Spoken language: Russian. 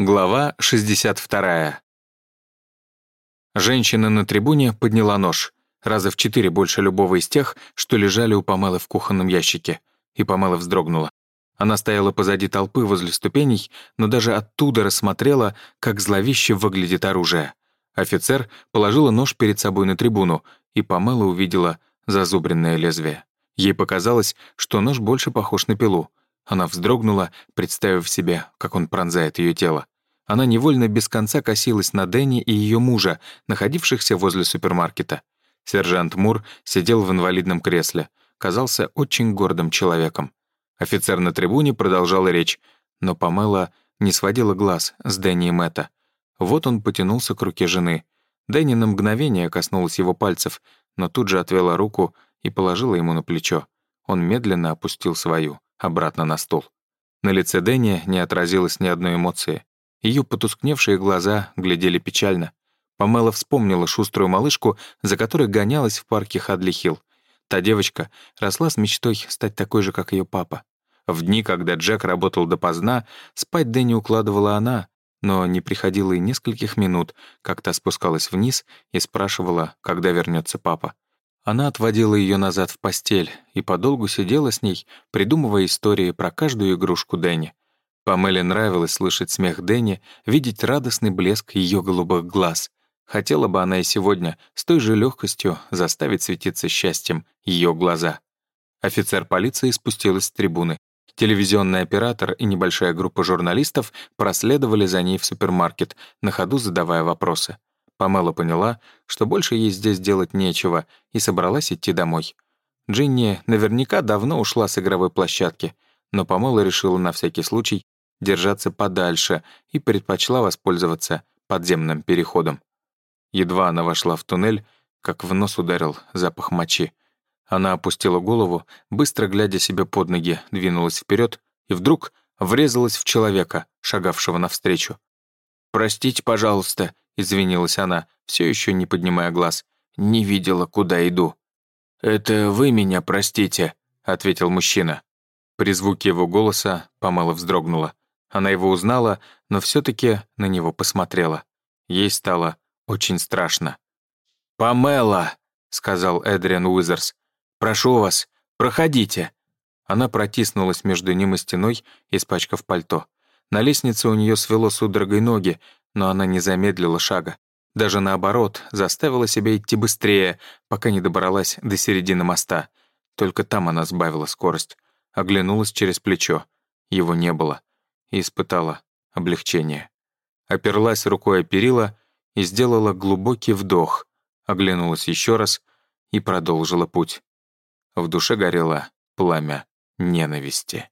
Глава 62. Женщина на трибуне подняла нож, раза в четыре больше любого из тех, что лежали у Памелы в кухонном ящике, и Памела вздрогнула. Она стояла позади толпы возле ступеней, но даже оттуда рассмотрела, как зловеще выглядит оружие. Офицер положила нож перед собой на трибуну, и Памела увидела зазубренное лезвие. Ей показалось, что нож больше похож на пилу. Она вздрогнула, представив себе, как он пронзает ее тело. Она невольно без конца косилась на Дэнни и ее мужа, находившихся возле супермаркета. Сержант Мур сидел в инвалидном кресле, казался очень гордым человеком. Офицер на трибуне продолжал речь, но Памела не сводила глаз с Дэнни и Мэтта. Вот он потянулся к руке жены. Дэнни на мгновение коснулась его пальцев, но тут же отвела руку и положила ему на плечо. Он медленно опустил свою обратно на стол. На лице Дэнни не отразилось ни одной эмоции. Ее потускневшие глаза глядели печально. Памела вспомнила шуструю малышку, за которой гонялась в парке Хадли-Хилл. Та девочка росла с мечтой стать такой же, как ее папа. В дни, когда Джек работал допоздна, спать Дэнни укладывала она, но не приходило и нескольких минут, как та спускалась вниз и спрашивала, когда вернется папа. Она отводила ее назад в постель и подолгу сидела с ней, придумывая истории про каждую игрушку Дэнни. Памеле нравилось слышать смех Дэнни, видеть радостный блеск ее голубых глаз. Хотела бы она и сегодня с той же легкостью заставить светиться счастьем ее глаза. Офицер полиции спустилась с трибуны. Телевизионный оператор и небольшая группа журналистов проследовали за ней в супермаркет, на ходу задавая вопросы. Памела поняла, что больше ей здесь делать нечего, и собралась идти домой. Джинни наверняка давно ушла с игровой площадки, но Памела решила на всякий случай держаться подальше и предпочла воспользоваться подземным переходом. Едва она вошла в туннель, как в нос ударил запах мочи. Она опустила голову, быстро глядя себе под ноги, двинулась вперед и вдруг врезалась в человека, шагавшего навстречу. «Простите, пожалуйста», извинилась она, все еще не поднимая глаз. «Не видела, куда иду». «Это вы меня простите», — ответил мужчина. При звуке его голоса Памела вздрогнула. Она его узнала, но все таки на него посмотрела. Ей стало очень страшно. «Памела», — сказал Эдриан Уизерс, — «прошу вас, проходите». Она протиснулась между ним и стеной, испачкав пальто. На лестнице у нее свело судорогой ноги, но она не замедлила шага. Даже наоборот, заставила себя идти быстрее, пока не добралась до середины моста. Только там она сбавила скорость. Оглянулась через плечо. Его не было. И испытала облегчение. Оперлась рукой о перила и сделала глубокий вдох. Оглянулась еще раз и продолжила путь. В душе горело пламя ненависти.